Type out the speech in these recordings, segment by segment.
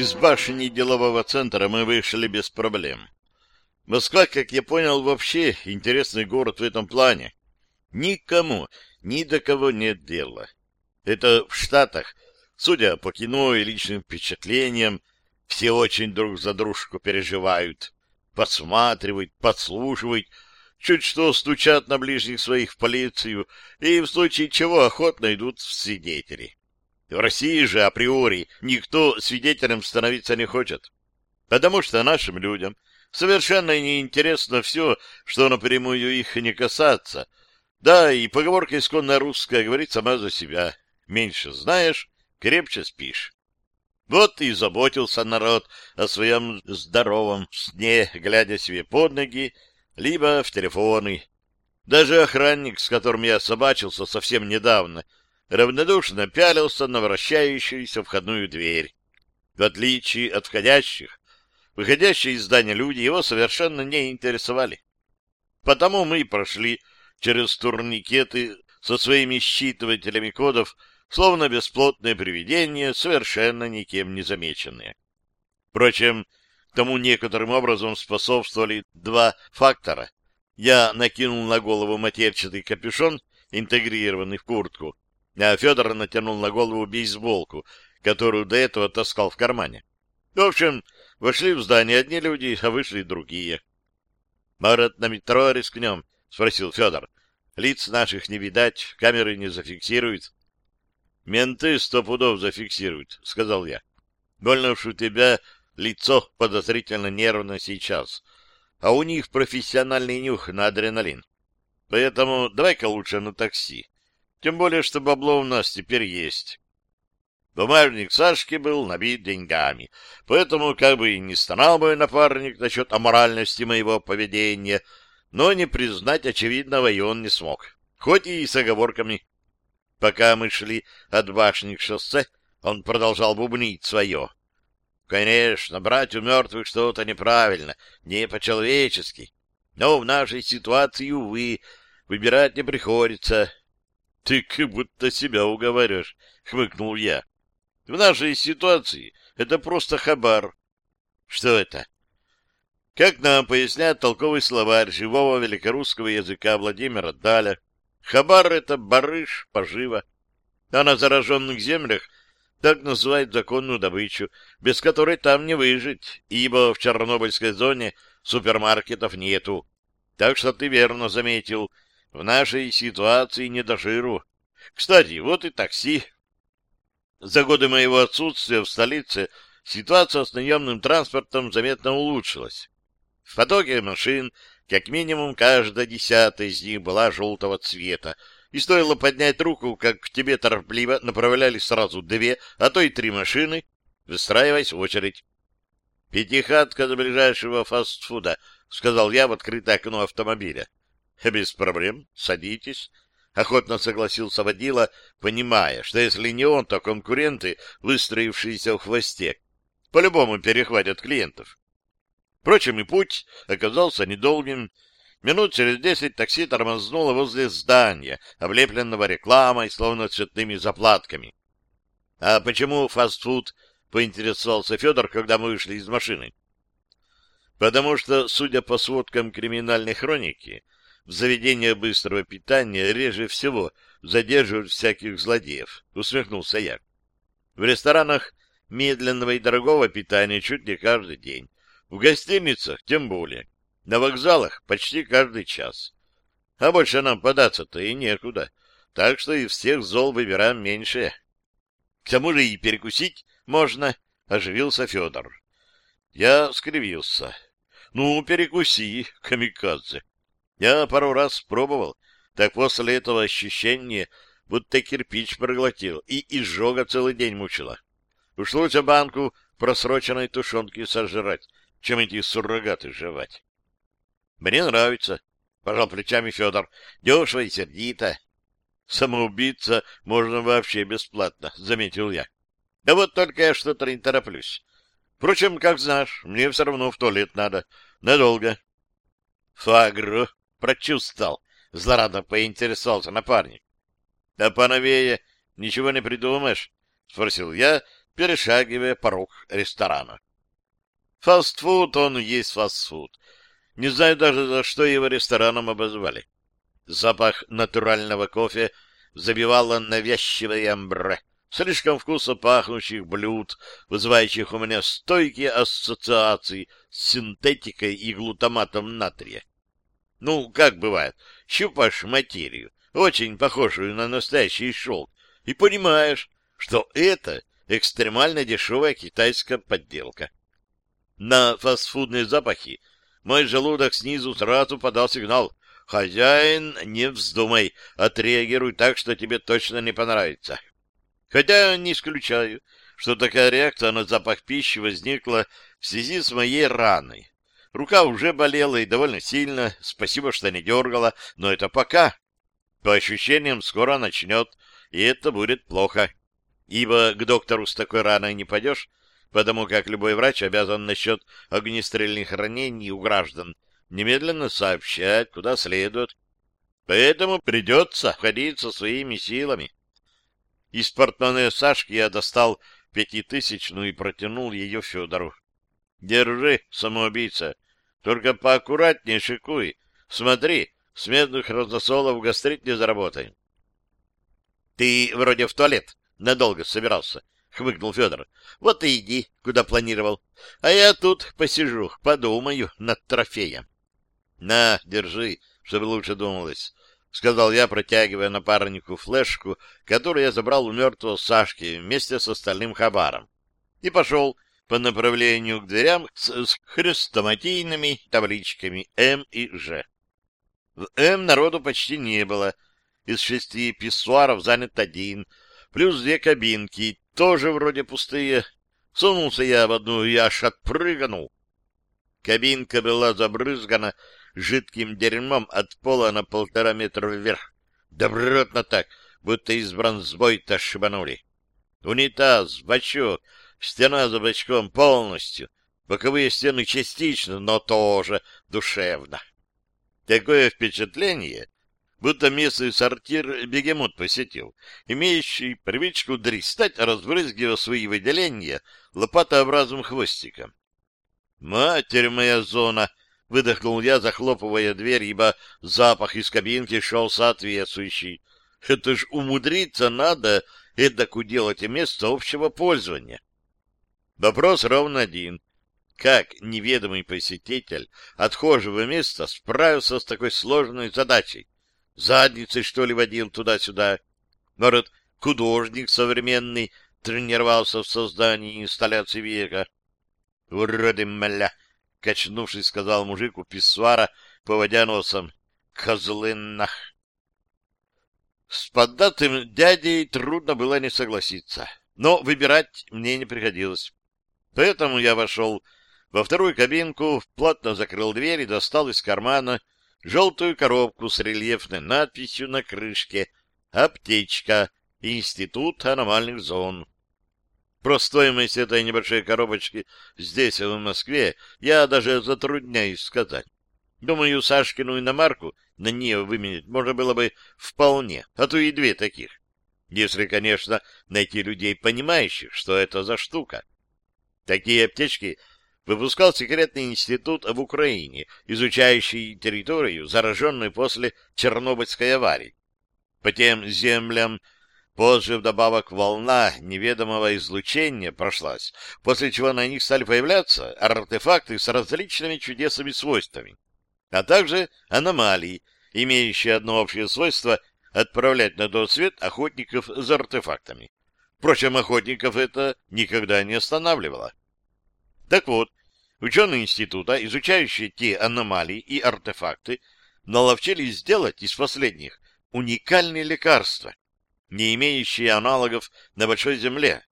Из башни делового центра мы вышли без проблем. Москва, как я понял, вообще интересный город в этом плане. Никому, ни до кого нет дела. Это в Штатах, судя по кино и личным впечатлениям, все очень друг за дружку переживают, подсматривают, подслушивают, чуть что стучат на ближних своих в полицию и в случае чего охотно идут в свидетели. В России же априори никто свидетелем становиться не хочет, потому что нашим людям совершенно неинтересно все, что напрямую их не касается. Да, и поговорка исконно русская говорит сама за себя. Меньше знаешь, крепче спишь. Вот и заботился народ о своем здоровом сне, глядя себе под ноги, либо в телефоны. Даже охранник, с которым я собачился совсем недавно, — равнодушно пялился на вращающуюся входную дверь. В отличие от входящих, выходящие из здания люди его совершенно не интересовали. Потому мы прошли через турникеты со своими считывателями кодов, словно бесплотные привидения, совершенно никем не замеченные. Впрочем, тому некоторым образом способствовали два фактора. Я накинул на голову матерчатый капюшон, интегрированный в куртку, а Федор натянул на голову бейсболку, которую до этого таскал в кармане. В общем, вошли в здание одни люди, а вышли другие. — Может, на метро рискнем? — спросил Федор. — Лиц наших не видать, камеры не зафиксируют. — Менты сто пудов зафиксируют, — сказал я. — Больно уж у тебя лицо подозрительно нервно сейчас, а у них профессиональный нюх на адреналин. Поэтому давай-ка лучше на такси. Тем более, что бабло у нас теперь есть. Бумажник Сашки был набит деньгами, поэтому как бы и не стонал мой напарник насчет аморальности моего поведения, но не признать очевидного и он не смог, хоть и с оговорками. Пока мы шли от башни к шоссе, он продолжал бубнить свое. Конечно, брать у мертвых что-то неправильно, не по-человечески. Но в нашей ситуации, увы, выбирать не приходится. — Ты как будто себя уговариваешь, — хмыкнул я. — В нашей ситуации это просто хабар. — Что это? Как нам поясняет толковый словарь живого великорусского языка Владимира Даля, хабар — это барыш, пожива. А на зараженных землях так называют законную добычу, без которой там не выжить, ибо в Чернобыльской зоне супермаркетов нету. Так что ты верно заметил — в нашей ситуации не до жиру. Кстати, вот и такси. За годы моего отсутствия в столице ситуация с наемным транспортом заметно улучшилась. В потоке машин как минимум каждая десятая из них была желтого цвета, и стоило поднять руку, как к тебе торопливо направлялись сразу две, а то и три машины, выстраиваясь в очередь. «Пятихатка до ближайшего фастфуда», — сказал я в открытое окно автомобиля. — Без проблем, садитесь. Охотно согласился водила, понимая, что если не он, то конкуренты, выстроившиеся в хвосте, по-любому перехватят клиентов. Впрочем, и путь оказался недолгим. Минут через десять такси тормознуло возле здания, облепленного рекламой, словно цветными заплатками. — А почему фастфуд? — поинтересовался Федор, когда мы вышли из машины. — Потому что, судя по сводкам криминальной хроники, в заведениях быстрого питания реже всего задерживают всяких злодеев, — усмехнулся я. В ресторанах медленного и дорогого питания чуть не каждый день. В гостиницах тем более. На вокзалах почти каждый час. А больше нам податься-то и некуда. Так что из всех зол выбираем меньшее. К тому же и перекусить можно, — оживился Федор. Я скривился. Ну, перекуси, камикадзе. Я пару раз пробовал, так после этого ощущения, будто кирпич проглотил, и изжога целый день мучила. Уж лучше банку просроченной тушенки сожрать, чем эти суррогаты жевать. Мне нравится, — пожал плечами Федор, — дешево и сердито. Самоубийца можно вообще бесплатно, — заметил я. Да вот только я что-то не тороплюсь. Впрочем, как знаешь, мне все равно в туалет надо. Надолго. Фагру, прочувствовал, злорадно поинтересовался напарник. — Да поновее ничего не придумаешь? — спросил я, перешагивая порог ресторана. Фастфуд, он есть фастфуд. Не знаю даже, за что его рестораном обозвали. Запах натурального кофе забивало навязчивое амбре. Слишком вкусно пахнущих блюд, вызывающих у меня стойкие ассоциации с синтетикой и глутаматом натрия. Ну, как бывает, щупаешь материю, очень похожую на настоящий шелк, и понимаешь, что это экстремально дешевая китайская подделка. На фастфудные запахи мой желудок снизу сразу подал сигнал «Хозяин, не вздумай, отреагируй так, что тебе точно не понравится». Хотя не исключаю, что такая реакция на запах пищи возникла в связи с моей раной. Рука уже болела и довольно сильно, спасибо, что не дергала, но это пока. По ощущениям, скоро начнет, и это будет плохо. Ибо к доктору с такой раной не пойдешь, потому как любой врач обязан насчет огнестрельных ранений у граждан немедленно сообщать, куда следует. Поэтому придется ходить со своими силами. Из портмоне Сашки я достал пятитысячную и протянул ее Федору. — Держи, самоубийца, только поаккуратнее шикуй. Смотри, с медных разносолов гастрит не заработай. — Ты вроде в туалет надолго собирался, — хмыкнул Федор. — Вот и иди, куда планировал. А я тут посижу, подумаю над трофеем. — На, держи, чтобы лучше думалось, — сказал я, протягивая напарнику флешку, которую я забрал у мертвого Сашки вместе с остальным хабаром. И пошел по направлению к дверям с, с хрестоматийными табличками М и Ж. В М народу почти не было. Из шести писсуаров занят один, плюс две кабинки, тоже вроде пустые. Сунулся я в одну и аж отпрыгнул. Кабинка была забрызгана жидким дерьмом от пола на полтора метра вверх. Добротно так, будто из бронзбойта шибанули. Унитаз, бачок, Стена за бочком полностью, боковые стены частично, но тоже душевно. Такое впечатление, будто местный сортир бегемот посетил, имеющий привычку дристать, разбрызгивая свои выделения лопатообразным хвостиком. «Матерь моя зона!» — выдохнул я, захлопывая дверь, ибо запах из кабинки шел соответствующий. «Это ж умудриться надо эдак уделать место общего пользования». Вопрос ровно один. Как неведомый посетитель отхожего места справился с такой сложной задачей? Задницей, что ли, водил туда-сюда? Может, художник современный тренировался в создании инсталляции века? Уроды мля! Качнувшись, сказал мужик у писсуара, поводя носом. Козлы нах! С поддатым дядей трудно было не согласиться, но выбирать мне не приходилось. Поэтому я вошел во вторую кабинку, плотно закрыл дверь и достал из кармана желтую коробку с рельефной надписью на крышке «Аптечка. Институт аномальных зон». Про стоимость этой небольшой коробочки здесь, в Москве, я даже затрудняюсь сказать. Думаю, Сашкину иномарку на нее выменять можно было бы вполне, а то и две таких. Если, конечно, найти людей, понимающих, что это за штука. Такие аптечки выпускал секретный институт в Украине, изучающий территорию, зараженную после Чернобыльской аварии. По тем землям позже вдобавок волна неведомого излучения прошлась, после чего на них стали появляться артефакты с различными чудесными свойствами, а также аномалии, имеющие одно общее свойство — отправлять на тот свет охотников за артефактами. Впрочем, охотников это никогда не останавливало. Так вот, ученые института, изучающие те аномалии и артефакты, наловчились сделать из последних уникальные лекарства, не имеющие аналогов на Большой Земле.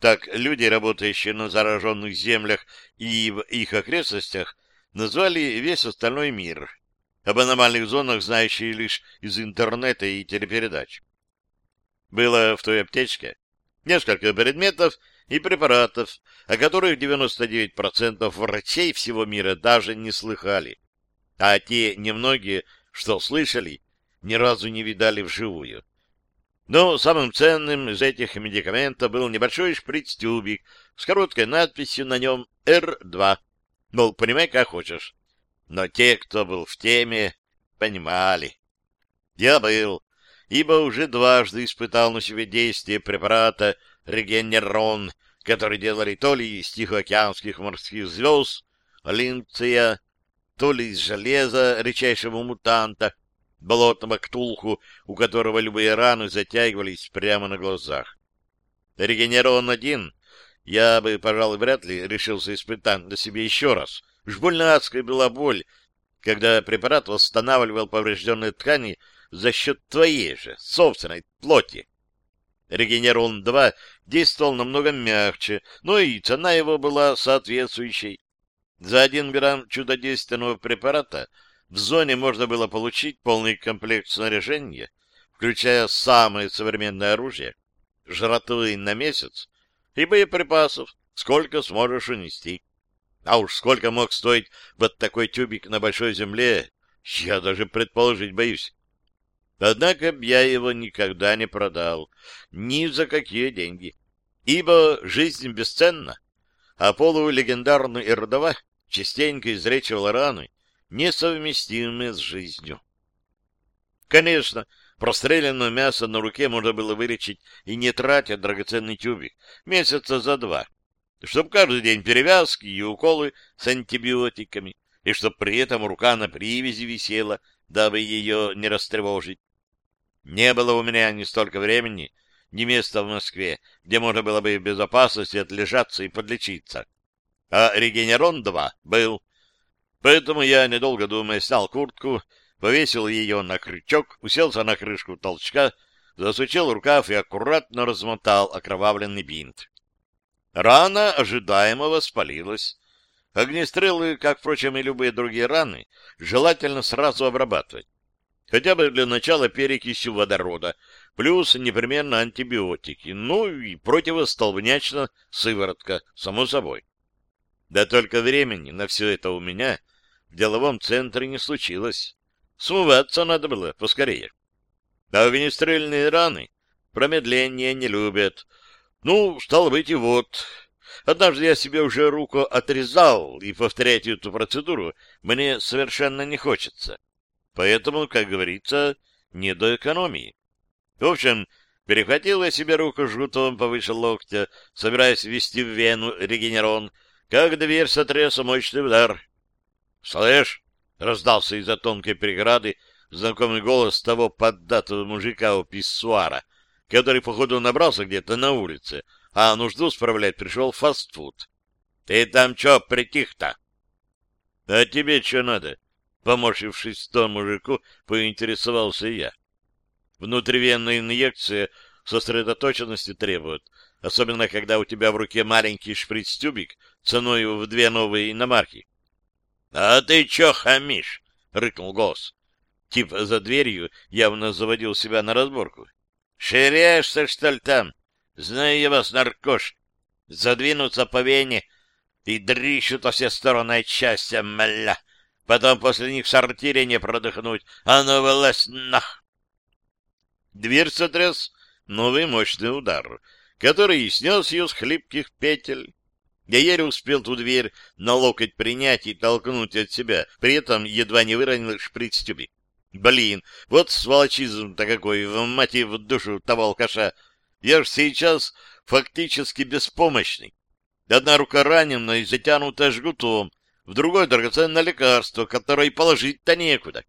Так люди, работающие на зараженных землях и в их окрестностях, назвали весь остальной мир, об аномальных зонах знающие лишь из интернета и телепередач. Было в той аптечке несколько предметов, и препаратов, о которых 99% врачей всего мира даже не слыхали. А те немногие, что слышали, ни разу не видали вживую. Но самым ценным из этих медикаментов был небольшой шприц-тюбик с короткой надписью на нем «Р2». Мол, понимай, как хочешь. Но те, кто был в теме, понимали. Я был, ибо уже дважды испытал на себе действие препарата «Регенерон», который делали то ли из тихоокеанских морских звезд, линция, то ли из железа редчайшего мутанта, болотного ктулху, у которого любые раны затягивались прямо на глазах. Регенерон-1 я бы, пожалуй, вряд ли решился испытать на себе еще раз. Уж больно адская была боль, когда препарат восстанавливал поврежденные ткани за счет твоей же, собственной плоти. Регенерон-2 действовал намного мягче, но и цена его была соответствующей. За один грамм чудодейственного препарата в зоне можно было получить полный комплект снаряжения, включая самое современное оружие, жратвы на месяц и боеприпасов, сколько сможешь унести. А уж сколько мог стоить вот такой тюбик на большой земле, я даже предположить боюсь. Однако я его никогда не продал, ни за какие деньги, ибо жизнь бесценна, а полулегендарный Эрдова частенько изречивал раны, несовместимые с жизнью. Конечно, простреленное мясо на руке можно было вылечить и не тратя драгоценный тюбик месяца за два, чтобы каждый день перевязки и уколы с антибиотиками, и чтобы при этом рука на привязи висела, дабы ее не растревожить. Не было у меня ни столько времени, ни места в Москве, где можно было бы в безопасности отлежаться и подлечиться. А Регенерон-2 был. Поэтому я, недолго думая, снял куртку, повесил ее на крючок, уселся на крышку толчка, засучил рукав и аккуратно размотал окровавленный бинт. Рана ожидаемо воспалилась. Огнестрелы, как, впрочем, и любые другие раны, желательно сразу обрабатывать хотя бы для начала перекисью водорода, плюс непременно антибиотики, ну и противостолбнячно сыворотка, само собой. Да только времени на все это у меня в деловом центре не случилось. Смываться надо было поскорее. А огнестрельные раны промедления не любят. Ну, стало быть, и вот. Однажды я себе уже руку отрезал, и повторять эту процедуру мне совершенно не хочется. Поэтому, как говорится, не до экономии. В общем, перехватил я себе руку жгутом повыше локтя, собираясь ввести в вену регенерон, как дверь сотряс мощный удар. «Слышь!» — раздался из-за тонкой преграды знакомый голос того поддатого мужика у писсуара, который, походу, набрался где-то на улице, а нужду справлять пришел фастфуд. «Ты там чё притих-то?» «А тебе что надо?» Поморщившись то мужику, поинтересовался я. Внутривенная инъекция сосредоточенности требует, особенно когда у тебя в руке маленький шприц-тюбик ценой в две новые иномарки. — А ты чё хамишь? — рыкнул голос. Тип за дверью явно заводил себя на разборку. — Ширяешься, что ли, там? Знаю я вас, наркош. Задвинуться по вене и дрищут во все стороны от счастья, мля. Потом после них в сортире не продохнуть. А ну, вылазь нах! Дверь сотряс новый мощный удар, который снес ее с хлипких петель. Я еле успел ту дверь на локоть принять и толкнуть от себя, при этом едва не выронил шприц-тюбик. Блин, вот сволочизм-то какой, в мать в душу того алкаша. Я ж сейчас фактически беспомощный. Одна рука ранена и затянута жгутом, в другое драгоценное лекарство, которое положить-то некуда.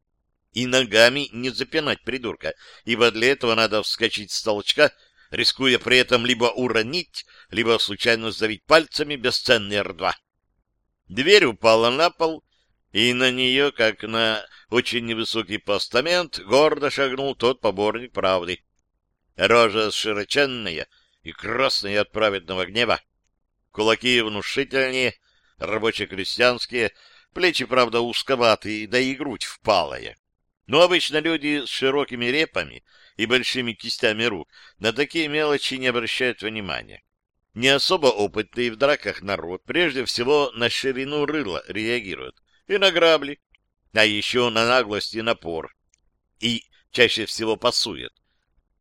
И ногами не запинать придурка, ибо для этого надо вскочить с толчка, рискуя при этом либо уронить, либо случайно сдавить пальцами бесценный Р2. Дверь упала на пол, и на нее, как на очень невысокий постамент, гордо шагнул тот поборник правды. Рожа широченная и красная от праведного гнева, кулаки внушительнее, рабоче-крестьянские, плечи, правда, узковатые, да и грудь впалая. Но обычно люди с широкими репами и большими кистями рук на такие мелочи не обращают внимания. Не особо опытный в драках народ прежде всего на ширину рыла реагирует, и на грабли, а еще на наглость и напор. И чаще всего пасует.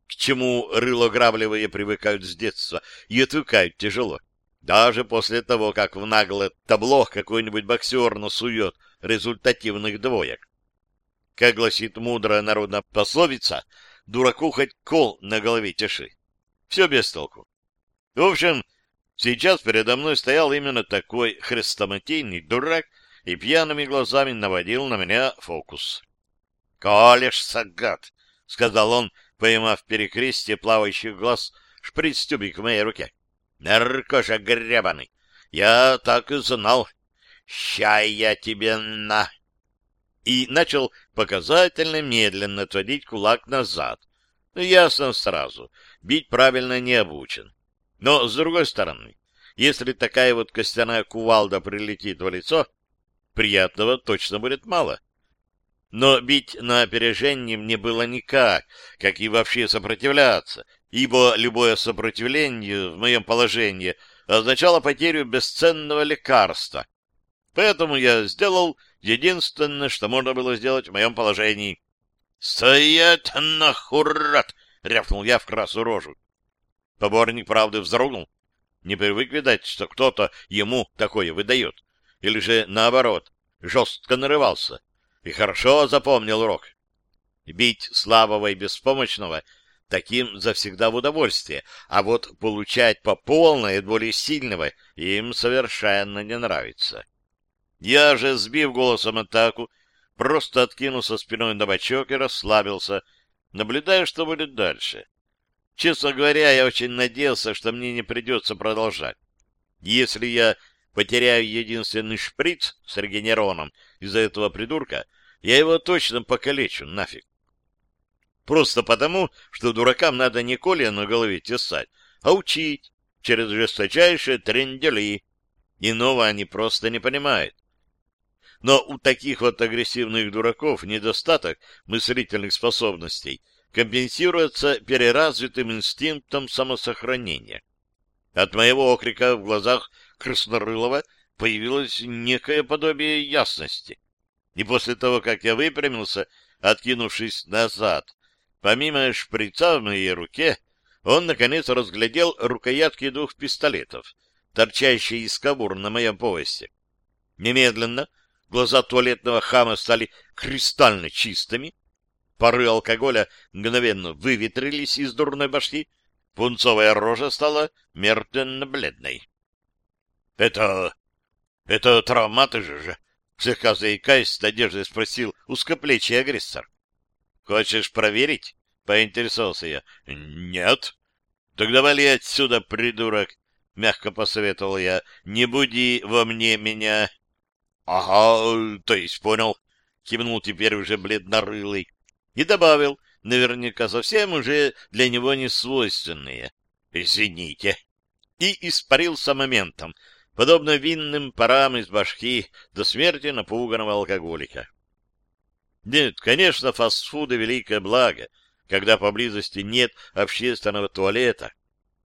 К чему рылограбливые привыкают с детства и отвыкают тяжело. Даже после того, как в наглое табло какой-нибудь боксер насует результативных двоек. Как гласит мудрая народная пословица, дураку хоть кол на голове теши. Все без толку. В общем, сейчас передо мной стоял именно такой хрестоматийный дурак и пьяными глазами наводил на меня фокус. — Колешься, гад! — сказал он, поймав перекрестие плавающих глаз шприц-тюбик в моей руке. — Наркоша гребаный! Я так и знал. Ща я тебе на... И начал показательно медленно отводить кулак назад. Ну, ясно сразу, бить правильно не обучен. Но, с другой стороны, если такая вот костяная кувалда прилетит в лицо, приятного точно будет мало. Но бить на опережение мне было никак, как и вообще сопротивляться, ибо любое сопротивление в моем положении означало потерю бесценного лекарства. Поэтому я сделал единственное, что можно было сделать в моем положении. «Стоять нахурат!» — рявкнул я в красную рожу. Поборник, правды, вздрогнул. Не привык, видать, что кто-то ему такое выдает. Или же, наоборот, жестко нарывался и хорошо запомнил урок. Бить слабого и беспомощного таким завсегда в удовольствие, а вот получать по полной от более сильного им совершенно не нравится. Я же, сбив голосом атаку, просто откинулся спиной на бочок и расслабился, наблюдая, что будет дальше. Честно говоря, я очень надеялся, что мне не придется продолжать. Если я потеряю единственный шприц с регенероном из-за этого придурка, я его точно покалечу нафиг. Просто потому, что дуракам надо не коле на голове тесать, а учить через жесточайшие трендели. Иного они просто не понимают. Но у таких вот агрессивных дураков недостаток мыслительных способностей компенсируется переразвитым инстинктом самосохранения. От моего окрика в глазах Краснорылова появилось некое подобие ясности. И после того, как я выпрямился, откинувшись назад, помимо шприца в моей руке, он, наконец, разглядел рукоятки двух пистолетов, торчащие из кобур на моем поясе. Немедленно глаза туалетного хама стали кристально чистыми, пары алкоголя мгновенно выветрились из дурной башки, пунцовая рожа стала мертвенно-бледной. — Это... это травматы же же? — слегка заикаясь, с надеждой спросил узкоплечий агрессор. — Хочешь проверить? — поинтересовался я. — Нет. — Тогда вали отсюда, придурок, — мягко посоветовал я. — Не буди во мне меня. — Ага, то есть понял, — кивнул теперь уже бледнорылый. И добавил, наверняка совсем уже для него не свойственные. — Извините. И испарился моментом, подобно винным парам из башки до смерти напуганного алкоголика. Нет, конечно, фастфуды — великое благо, когда поблизости нет общественного туалета,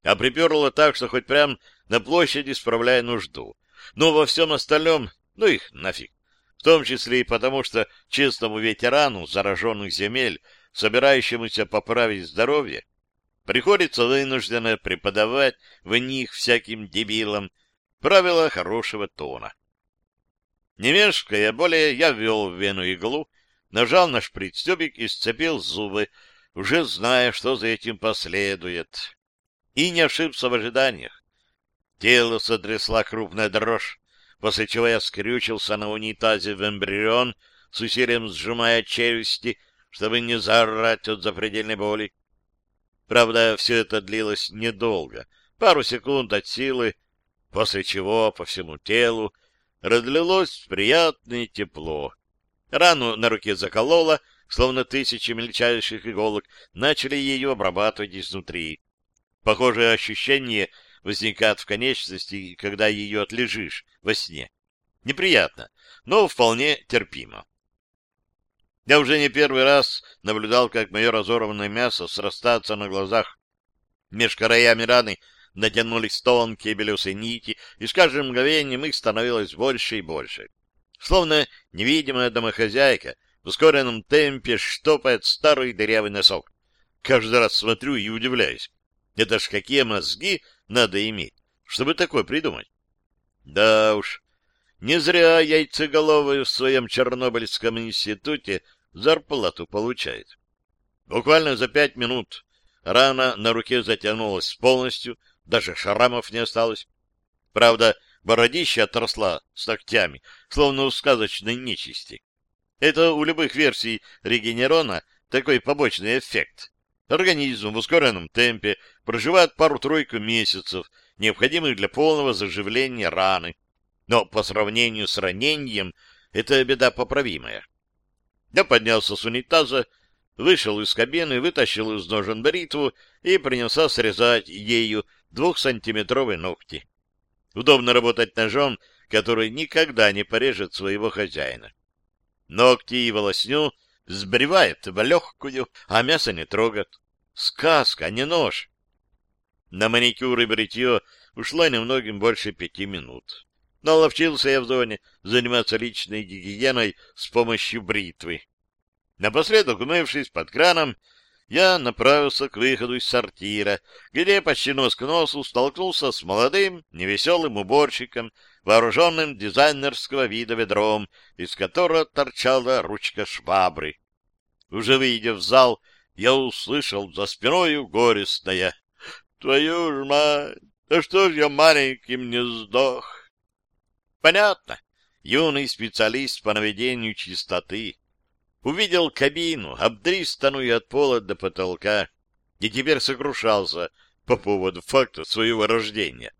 а приперло так, что хоть прям на площади справляя нужду. Но во всем остальном, ну их нафиг. В том числе и потому, что честному ветерану зараженных земель, собирающемуся поправить здоровье, приходится вынужденно преподавать в них всяким дебилам, Правило хорошего тона. Не мешкая более, я ввел в вену иглу, нажал на шприц-тюбик и сцепил зубы, уже зная, что за этим последует. И не ошибся в ожиданиях. Тело сотрясла крупная дрожь, после чего я скрючился на унитазе в эмбрион, с усилием сжимая челюсти, чтобы не заорать от запредельной боли. Правда, все это длилось недолго, пару секунд от силы, после чего по всему телу разлилось приятное тепло. Рану на руке закололо, словно тысячи мельчайших иголок начали ее обрабатывать изнутри. Похожее ощущение возникает в конечности, когда ее отлежишь во сне. Неприятно, но вполне терпимо. Я уже не первый раз наблюдал, как мое разорванное мясо срастается на глазах. Меж краями раны натянулись тонкие белесые нити, и с каждым мгновением их становилось больше и больше. Словно невидимая домохозяйка в ускоренном темпе штопает старый дырявый носок. Каждый раз смотрю и удивляюсь. Это ж какие мозги надо иметь, чтобы такое придумать. Да уж, не зря яйцеголовый в своем Чернобыльском институте зарплату получает. Буквально за пять минут рана на руке затянулась полностью, даже шрамов не осталось. Правда, бородища отросла с ногтями, словно у сказочной нечисти. Это у любых версий регенерона такой побочный эффект. Организм в ускоренном темпе проживает пару-тройку месяцев, необходимых для полного заживления раны. Но по сравнению с ранением это беда поправимая. Я поднялся с унитаза, вышел из кабины, вытащил из ножен бритву и принялся срезать ею двухсантиметровые ногти. Удобно работать ножом, который никогда не порежет своего хозяина. Ногти и волосню сбривает в легкую, а мясо не трогает. Сказка, а не нож. На маникюр и бритье ушло немногим больше пяти минут. Но ловчился я в зоне заниматься личной гигиеной с помощью бритвы. Напоследок, умывшись под краном, я направился к выходу из сортира, где почти нос к носу столкнулся с молодым, невеселым уборщиком, вооруженным дизайнерского вида ведром, из которого торчала ручка швабры. Уже выйдя в зал, я услышал за спиною горестное «Твою ж мать! Да что ж я маленьким не сдох?» Понятно. Юный специалист по наведению чистоты увидел кабину, обдристанную от пола до потолка, и теперь сокрушался по поводу факта своего рождения.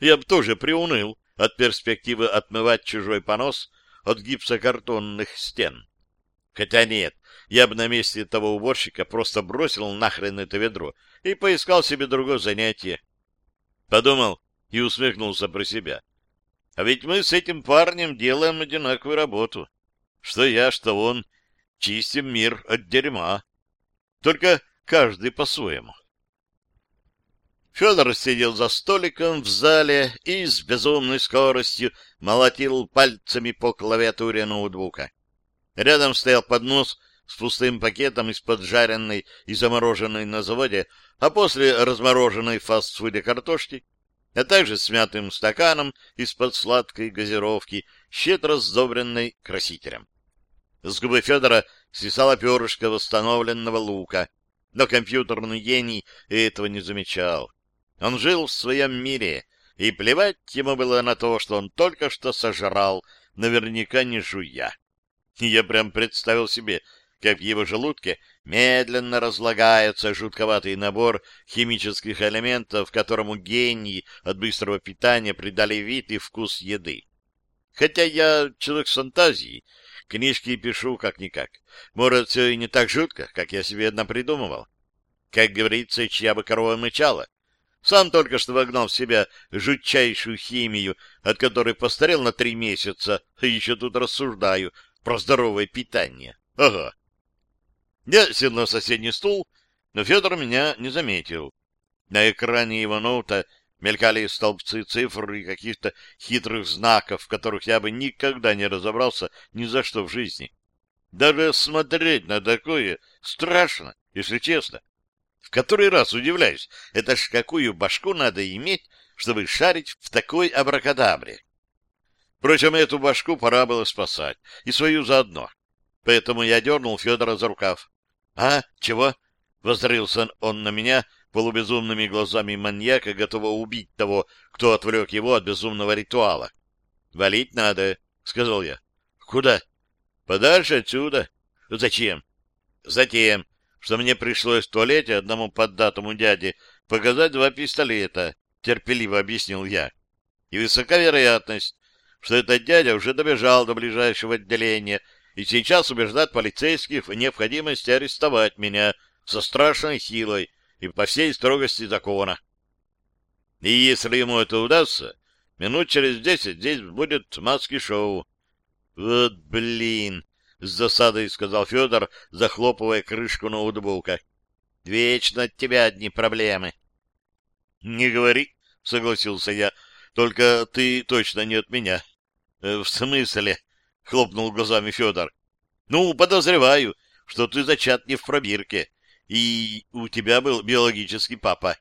Я бы тоже приуныл от перспективы отмывать чужой понос от гипсокартонных стен. Хотя нет, я бы на месте того уборщика просто бросил нахрен это ведро и поискал себе другое занятие. Подумал и усмехнулся про себя. А ведь мы с этим парнем делаем одинаковую работу. Что я, что он — чистим мир от дерьма. Только каждый по-своему. Федор сидел за столиком в зале и с безумной скоростью молотил пальцами по клавиатуре ноутбука. Рядом стоял поднос с пустым пакетом из-под жареной и замороженной на заводе, а после размороженной в фастфуде картошки, а также смятым стаканом из-под сладкой газировки, щедро сдобренной красителем. С губы Федора свисало перышко восстановленного лука, но компьютерный гений этого не замечал. Он жил в своем мире, и плевать ему было на то, что он только что сожрал, наверняка не жуя. Я прям представил себе, как в его желудке медленно разлагается жутковатый набор химических элементов, которому гении от быстрого питания придали вид и вкус еды. Хотя я человек с фантазией, Книжки пишу как-никак. Может, все и не так жутко, как я себе напридумывал. Как говорится, чья бы корова мычала. Сам только что вогнал в себя жутчайшую химию, от которой постарел на три месяца, и еще тут рассуждаю про здоровое питание. Ага. Я сел на соседний стул, но Федор меня не заметил. На экране его ноута Мелькали столбцы цифр и каких-то хитрых знаков, в которых я бы никогда не разобрался ни за что в жизни. Даже смотреть на такое страшно, если честно. В который раз удивляюсь, это ж какую башку надо иметь, чтобы шарить в такой абракадабре. Впрочем, эту башку пора было спасать, и свою заодно. Поэтому я дернул Федора за рукав. — А, чего? — воззрился он на меня, полубезумными глазами маньяка, готова убить того, кто отвлек его от безумного ритуала. — Валить надо, — сказал я. — Куда? — Подальше отсюда. — Зачем? — Затем, что мне пришлось в туалете одному поддатому дяде показать два пистолета, — терпеливо объяснил я. — И высока вероятность, что этот дядя уже добежал до ближайшего отделения и сейчас убеждает полицейских в необходимости арестовать меня со страшной силой, и по всей строгости закона. И если ему это удастся, минут через десять здесь будет маски-шоу. — Вот блин! — с засадой сказал Федор, захлопывая крышку ноутбука. — Вечно от тебя одни проблемы. — Не говори, — согласился я, — только ты точно не от меня. «Э, — В смысле? — хлопнул глазами Федор. — Ну, подозреваю, что ты зачат не в пробирке И у тебя был биологический папа.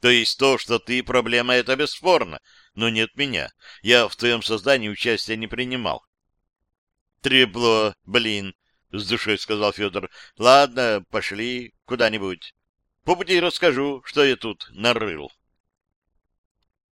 То есть то, что ты проблема, это бесспорно, но нет меня. Я в твоем создании участия не принимал. Трепло, блин, с душой сказал Федор. Ладно, пошли куда-нибудь. По пути расскажу, что я тут нарыл.